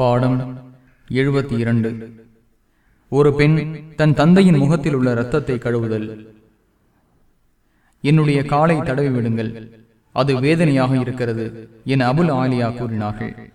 பாடம் எழுபத்தி இரண்டு. ஒரு பெண் தன் தந்தையின் முகத்தில் உள்ள இரத்தத்தை கழுவுதல். என்னுடைய காலை தடவி விடுங்கள். அது வேதனையாக இருக்கிறது என அபுல் ஆலியா கூறினார்கள்.